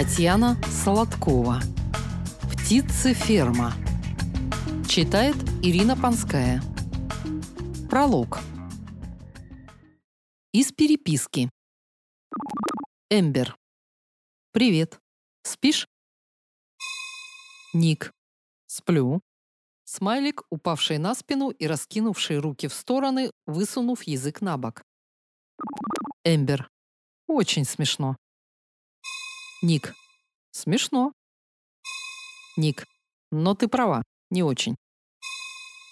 Татьяна Солодкова. Птицы-ферма. Читает Ирина Панская. Пролог. Из переписки. Эмбер. Привет. Спишь? Ник. Сплю. Смайлик, упавший на спину и раскинувший руки в стороны, высунув язык на бок. Эмбер. Очень смешно. Ник. Смешно. Ник. Но ты права, не очень.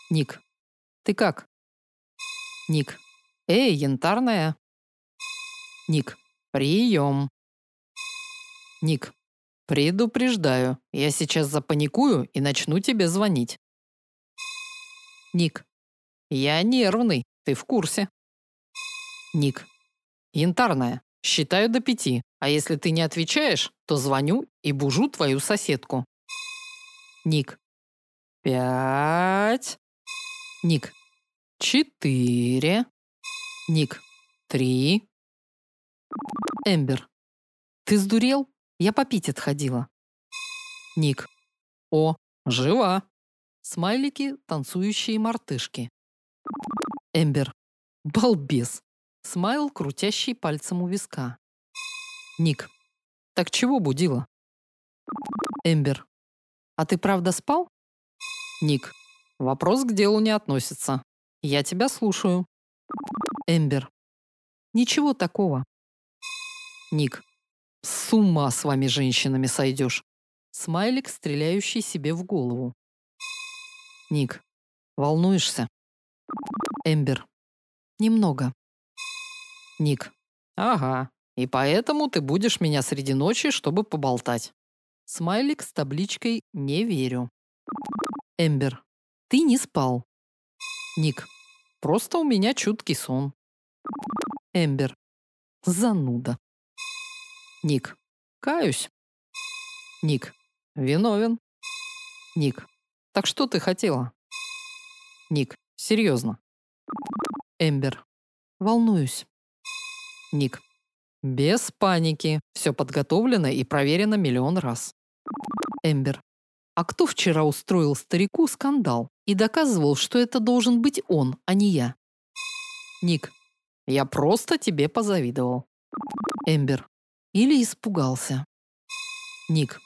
Ник. Ты как? Ник. Эй, янтарная. Ник. Прием. Ник. Предупреждаю, я сейчас запаникую и начну тебе звонить. Ник. Я нервный, ты в курсе. Ник. Янтарная, считаю до пяти. А если ты не отвечаешь, то звоню и бужу твою соседку. Ник. Пять. Ник. Четыре. Ник. Три. Эмбер. Ты сдурел? Я попить отходила. Ник. О, жива. Смайлики, танцующие мартышки. Эмбер. Балбес. Смайл, крутящий пальцем у виска. Ник. Так чего будила? Эмбер. А ты правда спал? Ник. Вопрос к делу не относится. Я тебя слушаю. Эмбер. Ничего такого. Ник. С ума с вами женщинами сойдешь. Смайлик, стреляющий себе в голову. Ник. Волнуешься? Эмбер. Немного. Ник. Ага. И поэтому ты будешь меня среди ночи, чтобы поболтать. Смайлик с табличкой «Не верю». Эмбер. Ты не спал. Ник. Просто у меня чуткий сон. Эмбер. Зануда. Ник. Каюсь. Ник. Виновен. Ник. Так что ты хотела? Ник. Серьезно. Эмбер. Волнуюсь. Ник. Без паники. Все подготовлено и проверено миллион раз. Эмбер. А кто вчера устроил старику скандал и доказывал, что это должен быть он, а не я? Ник. Я просто тебе позавидовал. Эмбер. Или испугался. Ник.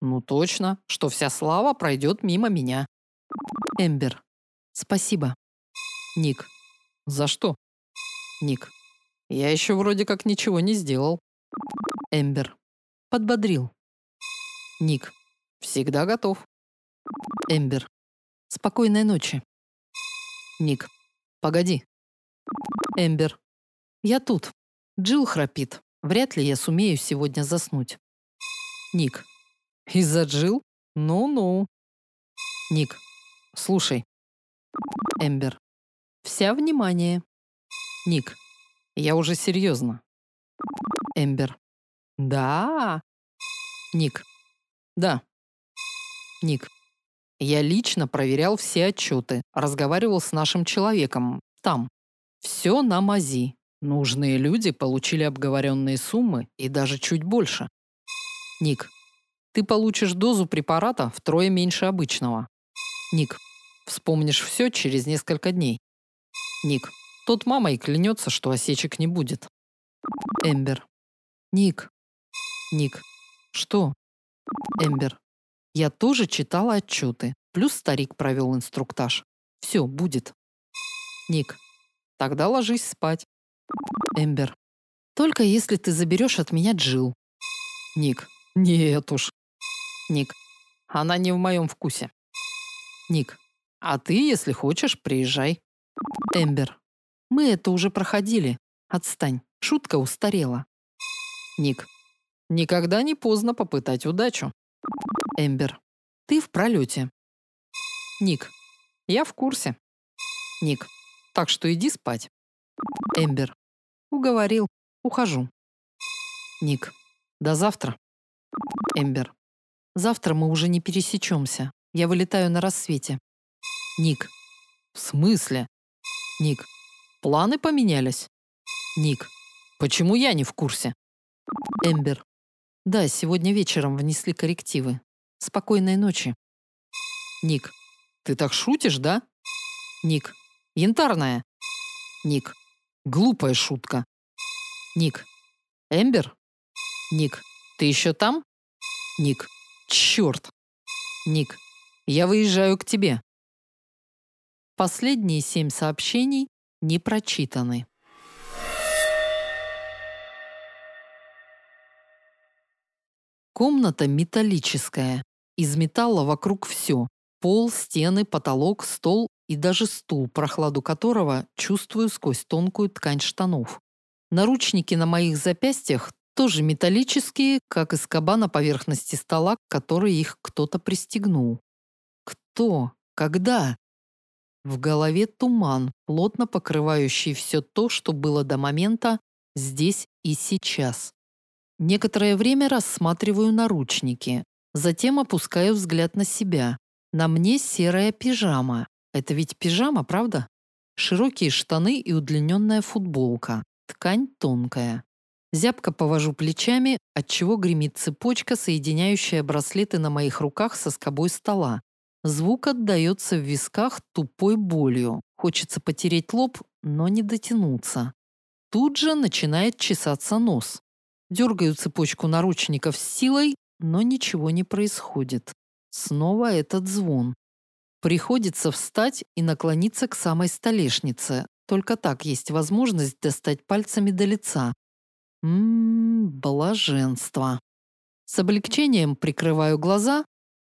Ну точно, что вся слава пройдет мимо меня. Эмбер. Спасибо. Ник. За что? Ник. Я еще вроде как ничего не сделал. Эмбер. Подбодрил. Ник. Всегда готов. Эмбер. Спокойной ночи. Ник. Погоди. Эмбер. Я тут. Джилл храпит. Вряд ли я сумею сегодня заснуть. Ник. Из-за Джилл? Ну-ну. Ник. Слушай. Эмбер. Вся внимание. Ник. Я уже серьезно. Эмбер. Да. Ник. Да. Ник. Я лично проверял все отчеты, разговаривал с нашим человеком там. Все на мази. Нужные люди получили обговоренные суммы и даже чуть больше. Ник. Ты получишь дозу препарата втрое меньше обычного. Ник. Вспомнишь все через несколько дней. Ник. Тот мама и клянется, что осечек не будет. Эмбер. Ник. Ник. Что? Эмбер. Я тоже читала отчеты. Плюс старик провел инструктаж. Все, будет. Ник. Тогда ложись спать. Эмбер. Только если ты заберешь от меня Джил. Ник. Нет уж. Ник. Она не в моем вкусе. Ник. А ты, если хочешь, приезжай. Эмбер. Мы это уже проходили. Отстань. Шутка устарела. Ник. Никогда не поздно попытать удачу. Эмбер. Ты в пролете. Ник. Я в курсе. Ник. Так что иди спать. Эмбер. Уговорил. Ухожу. Ник. До завтра. Эмбер. Завтра мы уже не пересечемся. Я вылетаю на рассвете. Ник. В смысле? Ник. Планы поменялись? Ник. Почему я не в курсе? Эмбер. Да, сегодня вечером внесли коррективы. Спокойной ночи. Ник. Ты так шутишь, да? Ник. Янтарная. Ник. Глупая шутка. Ник. Эмбер? Ник. Ты еще там? Ник. Черт. Ник. Я выезжаю к тебе. Последние семь сообщений не прочитаны. Комната металлическая. Из металла вокруг все. Пол, стены, потолок, стол и даже стул, прохладу которого чувствую сквозь тонкую ткань штанов. Наручники на моих запястьях тоже металлические, как и скоба на поверхности стола, к которой их кто-то пристегнул. Кто? Когда? В голове туман, плотно покрывающий все то, что было до момента здесь и сейчас. Некоторое время рассматриваю наручники, затем опускаю взгляд на себя. На мне серая пижама. Это ведь пижама, правда? Широкие штаны и удлиненная футболка. Ткань тонкая. Зябко повожу плечами, отчего гремит цепочка, соединяющая браслеты на моих руках со скобой стола. Звук отдается в висках тупой болью. Хочется потереть лоб, но не дотянуться. Тут же начинает чесаться нос. Дергаю цепочку наручников с силой, но ничего не происходит. Снова этот звон. Приходится встать и наклониться к самой столешнице. Только так есть возможность достать пальцами до лица. Ммм, блаженство. С облегчением прикрываю глаза,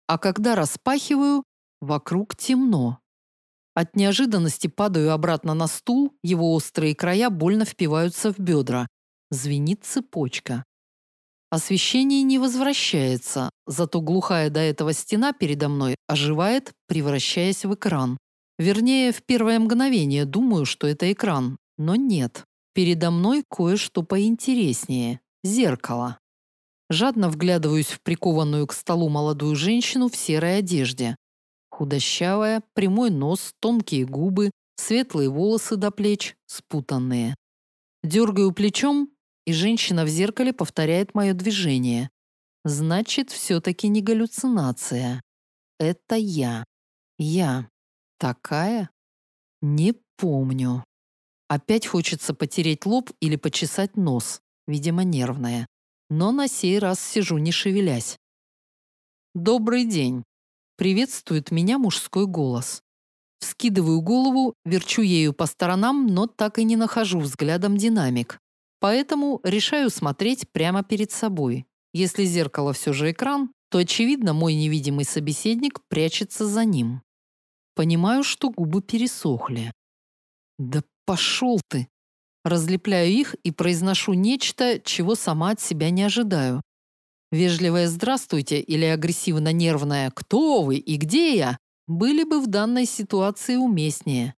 а когда распахиваю, вокруг темно. От неожиданности падаю обратно на стул, его острые края больно впиваются в бедра. Звенит цепочка. Освещение не возвращается, зато глухая до этого стена передо мной оживает, превращаясь в экран. Вернее, в первое мгновение думаю, что это экран, но нет. Передо мной кое-что поинтереснее – зеркало. Жадно вглядываюсь в прикованную к столу молодую женщину в серой одежде. Худощавая, прямой нос, тонкие губы, светлые волосы до плеч, спутанные. Дергаю плечом, и женщина в зеркале повторяет мое движение. Значит, все-таки не галлюцинация. Это я. Я. Такая? Не помню. Опять хочется потереть лоб или почесать нос. Видимо, нервная но на сей раз сижу не шевелясь. «Добрый день!» – приветствует меня мужской голос. Вскидываю голову, верчу ею по сторонам, но так и не нахожу взглядом динамик. Поэтому решаю смотреть прямо перед собой. Если зеркало все же экран, то, очевидно, мой невидимый собеседник прячется за ним. Понимаю, что губы пересохли. «Да пошел ты!» Разлепляю их и произношу нечто, чего сама от себя не ожидаю. Вежливое «здравствуйте» или агрессивно-нервное «кто вы и где я» были бы в данной ситуации уместнее.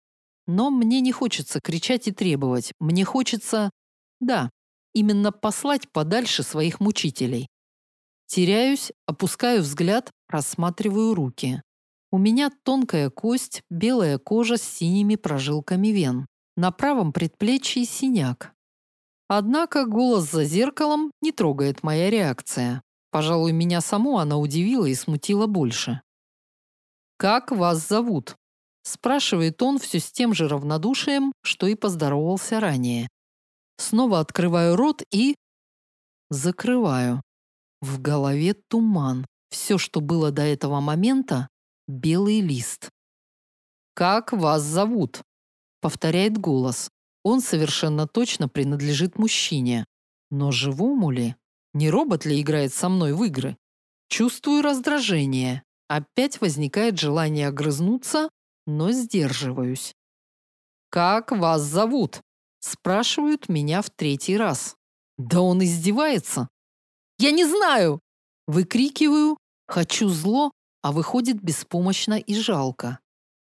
Но мне не хочется кричать и требовать. Мне хочется, да, именно послать подальше своих мучителей. Теряюсь, опускаю взгляд, рассматриваю руки. У меня тонкая кость, белая кожа с синими прожилками вен. На правом предплечье синяк. Однако голос за зеркалом не трогает моя реакция. Пожалуй, меня саму она удивила и смутила больше. «Как вас зовут?» спрашивает он все с тем же равнодушием, что и поздоровался ранее. Снова открываю рот и... Закрываю. В голове туман. Все, что было до этого момента – белый лист. «Как вас зовут?» Повторяет голос. Он совершенно точно принадлежит мужчине. Но живому ли? Не робот ли играет со мной в игры? Чувствую раздражение. Опять возникает желание огрызнуться, но сдерживаюсь. «Как вас зовут?» Спрашивают меня в третий раз. Да он издевается. «Я не знаю!» Выкрикиваю, хочу зло, а выходит беспомощно и жалко.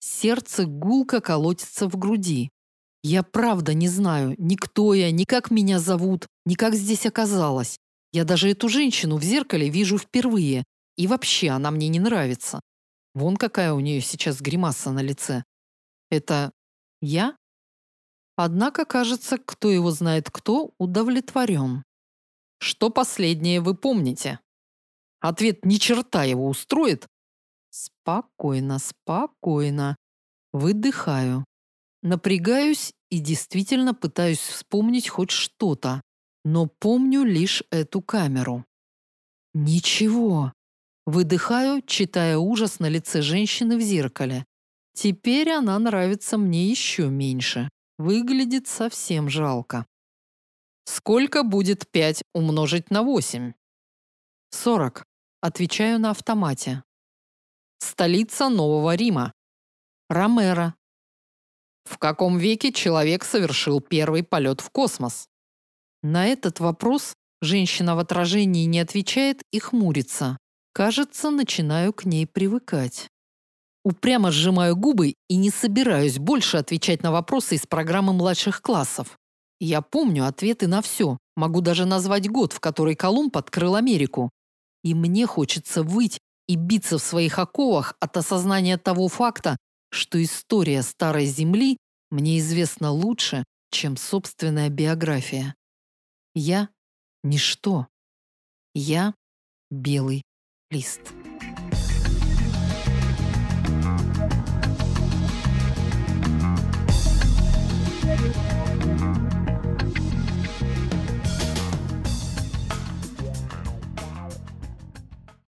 Сердце гулко колотится в груди. Я правда не знаю, ни кто я, ни как меня зовут, ни как здесь оказалась. Я даже эту женщину в зеркале вижу впервые. И вообще она мне не нравится. Вон какая у нее сейчас гримаса на лице. Это я? Однако, кажется, кто его знает кто, удовлетворен. Что последнее вы помните? Ответ ни черта его устроит. Спокойно, спокойно. Выдыхаю. Напрягаюсь и действительно пытаюсь вспомнить хоть что-то, но помню лишь эту камеру. Ничего. Выдыхаю, читая ужас на лице женщины в зеркале. Теперь она нравится мне еще меньше. Выглядит совсем жалко. Сколько будет 5 умножить на 8? 40. Отвечаю на автомате. Столица Нового Рима. Ромеро. В каком веке человек совершил первый полет в космос? На этот вопрос женщина в отражении не отвечает и хмурится. Кажется, начинаю к ней привыкать. Упрямо сжимаю губы и не собираюсь больше отвечать на вопросы из программы младших классов. Я помню ответы на все, могу даже назвать год, в который Колумб открыл Америку. И мне хочется выть и биться в своих оковах от осознания того факта, что история Старой Земли мне известна лучше, чем собственная биография. Я – ничто. Я – белый лист.